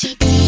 して